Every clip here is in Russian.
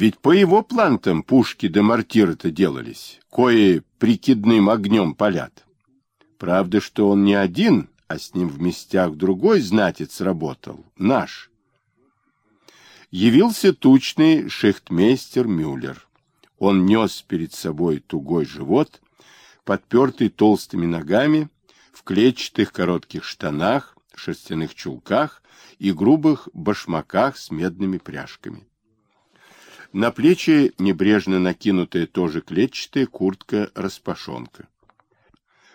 Ведь по его плантам пушки до мортиры-то делались, кои прикидным огнем палят. Правда, что он не один, а с ним в местях другой знатец работал, наш. Явился тучный шехтмейстер Мюллер. Он нес перед собой тугой живот, подпертый толстыми ногами, в клетчатых коротких штанах, шерстяных чулках и грубых башмаках с медными пряжками. На плечи небрежно накинутая тоже клетчатая куртка-распашонка.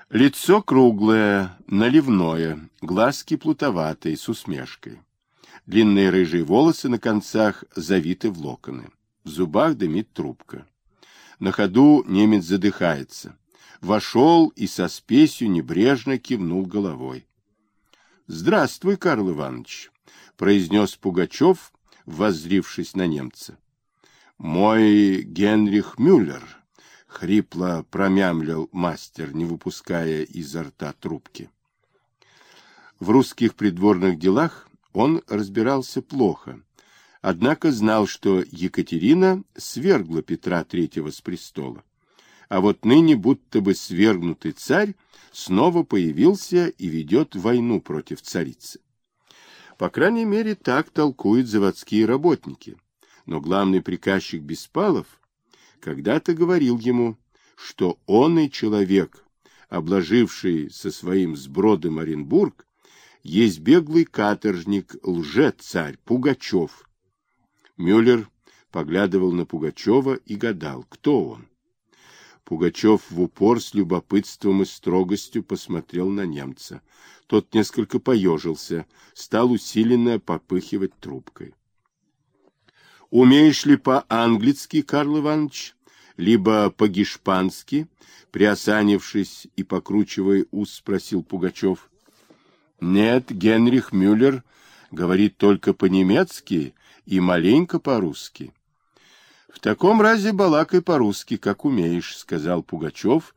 Лицо круглое, наливное, глазки плутоватые, с усмешкой. Длинные рыжие волосы на концах завиты в локоны. В зубах дымит трубка. На ходу немец задыхается. Вошел и со спесью небрежно кивнул головой. — Здравствуй, Карл Иванович, — произнес Пугачев, воззрившись на немца. — Мой Генрих Мюллер, — хрипло промямлил мастер, не выпуская изо рта трубки. В русских придворных делах он разбирался плохо, однако знал, что Екатерина свергла Петра III с престола, а вот ныне будто бы свергнутый царь снова появился и ведет войну против царицы. По крайней мере, так толкуют заводские работники. Но главный приказчик Беспалов когда-то говорил ему, что он и человек, обложивший со своим сбродом Оренбург, есть беглый каторжник, лжец-царь Пугачев. Мюллер поглядывал на Пугачева и гадал, кто он. Пугачев в упор с любопытством и строгостью посмотрел на немца. Тот несколько поежился, стал усиленно попыхивать трубкой. — Умеешь ли по-английски, Карл Иванович, либо по-гешпански? — приосанившись и покручивая ус, спросил Пугачев. — Нет, Генрих Мюллер говорит только по-немецки и маленько по-русски. В таком разе балакай по-русски, как умеешь, сказал Пугачев,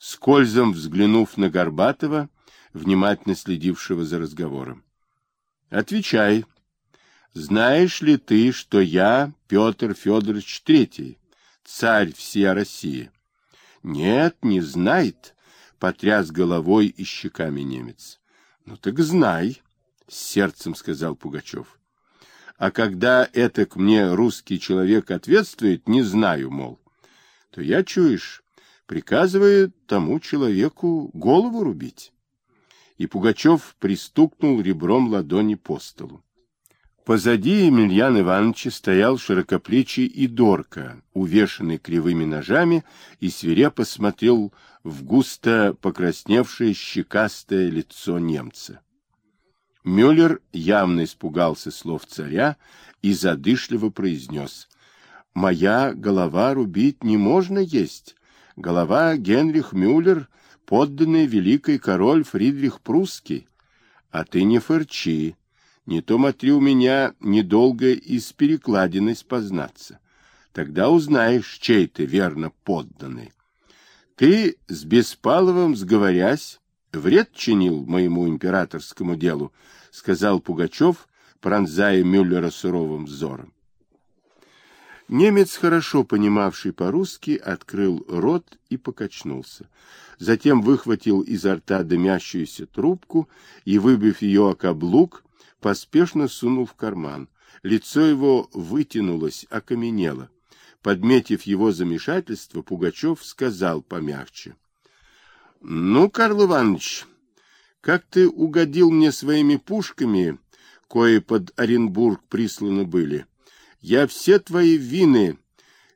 скользом взглянув на Горбатова, внимательно следившего за разговором. Отвечай. Знаешь ли ты, что я Петр Федорович Третий, царь всей России? Нет, не знает, потряс головой и щеками немец. Ну так знай, с сердцем сказал Пугачев. А когда это к мне русский человек ответствует, не знаю, мол, то я, чуешь, приказываю тому человеку голову рубить. И Пугачев пристукнул ребром ладони по столу. Позади Емельян Ивановича стоял широкоплечий Идорка, увешанный кривыми ножами, и свирепо смотрел в густо покрасневшее щекастое лицо немца. Мюллер явно испугался слов царя и задышливо произнес. «Моя голова рубить не можно есть. Голова Генрих Мюллер, подданный великий король Фридрих Прусский. А ты не фырчи, не то матри у меня недолго из перекладины спознаться. Тогда узнаешь, чей ты верно подданный. Ты с Беспаловым сговорясь, вред чинил моему императорскому делу, сказал Пугачев, пронзая Мюллера суровым взором. Немец, хорошо понимавший по-русски, открыл рот и покачнулся. Затем выхватил изо рта дымящуюся трубку и, выбив ее о каблук, поспешно сунул в карман. Лицо его вытянулось, окаменело. Подметив его замешательство, Пугачев сказал помягче. Ну, Карл Иванович, как ты угодил мне своими пушками, кои под Оренбург присланы были, я все твои вины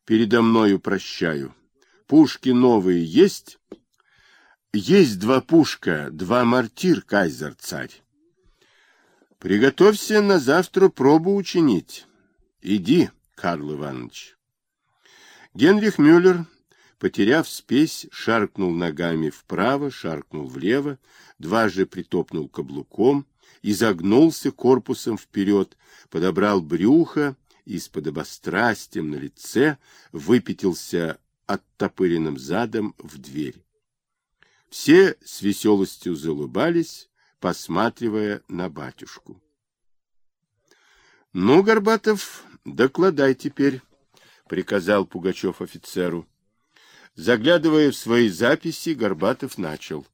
передо мною прощаю. Пушки новые есть? Есть два пушка, два мортир, кайзер, царь. Приготовься на завтра пробу учинить. Иди, Карл Иванович. Генрих Мюллер Потеряв спесь, шаркнул ногами вправо, шаркнул влево, дважды притопнул каблуком, изогнулся корпусом вперед, подобрал брюхо и с подобострастием на лице выпятился оттопыренным задом в дверь. Все с веселостью залыбались, посматривая на батюшку. — Ну, Горбатов, докладай теперь, приказал Пугачев офицеру. Заглядывая в свои записи, Горбатов начал.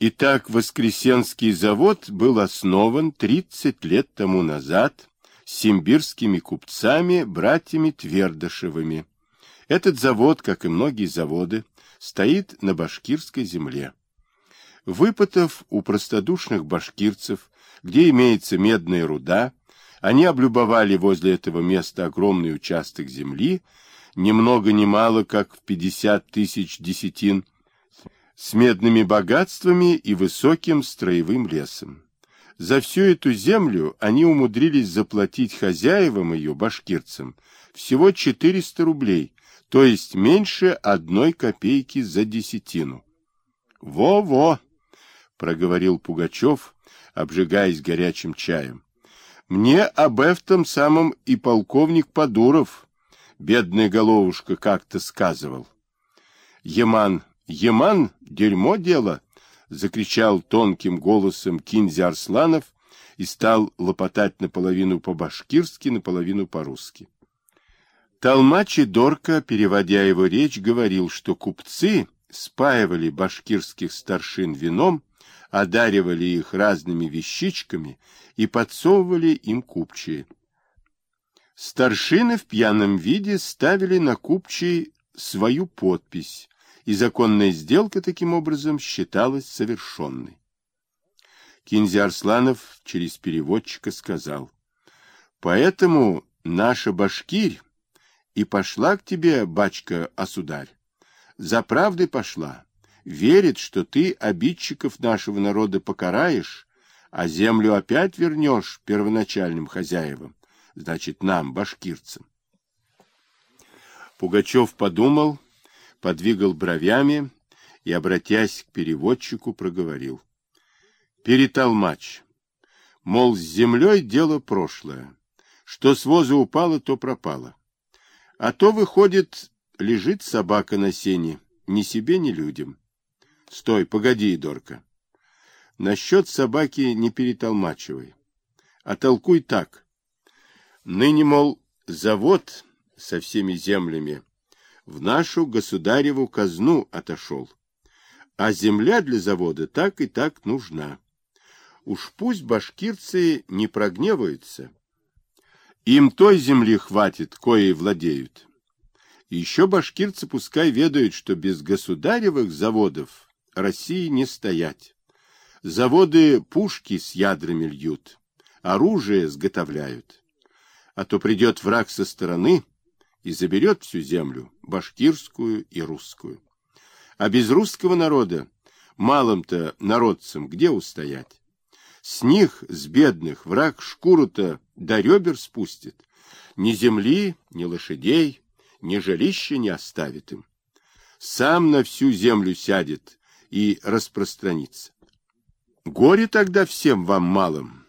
Итак, Воскресенский завод был основан 30 лет тому назад симбирскими купцами, братьями Твердышевыми. Этот завод, как и многие заводы, стоит на башкирской земле. Выпытав у простодушных башкирцев, где имеется медная руда, они облюбовали возле этого места огромный участок земли, ни много ни мало, как в 50 тысяч десятин, с медными богатствами и высоким строевым лесом. За всю эту землю они умудрились заплатить хозяевам ее, башкирцам, всего 400 рублей, то есть меньше одной копейки за десятину. «Во-во!» — проговорил Пугачев, обжигаясь горячим чаем. «Мне об этом самом и полковник Подуров, бедная головушка, как-то сказывал. Яман Еман — дерьмо дело! — закричал тонким голосом Кинзи Арсланов и стал лопотать наполовину по-башкирски, наполовину по-русски. Толмач Дорка, переводя его речь, говорил, что купцы спаивали башкирских старшин вином, одаривали их разными вещичками и подсовывали им купчие. Старшины в пьяном виде ставили на купчий свою подпись, и законная сделка таким образом считалась совершенной. Кинзи Арсланов через переводчика сказал, «Поэтому наша башкирь и пошла к тебе, бачка, осударь, за правдой пошла, верит, что ты обидчиков нашего народа покараешь, а землю опять вернешь первоначальным хозяевам, значит, нам, башкирцам. Пугачев подумал подвигал бровями и, обратясь к переводчику, проговорил. Перетолмач. Мол, с землей дело прошлое. Что с воза упало, то пропало. А то, выходит, лежит собака на сене, ни себе, ни людям. Стой, погоди, Дорка. Насчет собаки не перетолмачивай, а толкуй так. Ныне, мол, завод со всеми землями в нашу государеву казну отошел. А земля для завода так и так нужна. Уж пусть башкирцы не прогневаются. Им той земли хватит, коей владеют. Еще башкирцы пускай ведают, что без государевых заводов России не стоять. Заводы пушки с ядрами льют, оружие сготовляют. А то придет враг со стороны, и заберет всю землю, башкирскую и русскую. А без русского народа, малым-то народцам, где устоять? С них, с бедных, враг шкуру-то до ребер спустит. Ни земли, ни лошадей, ни жилища не оставит им. Сам на всю землю сядет и распространится. Горе тогда всем вам малым,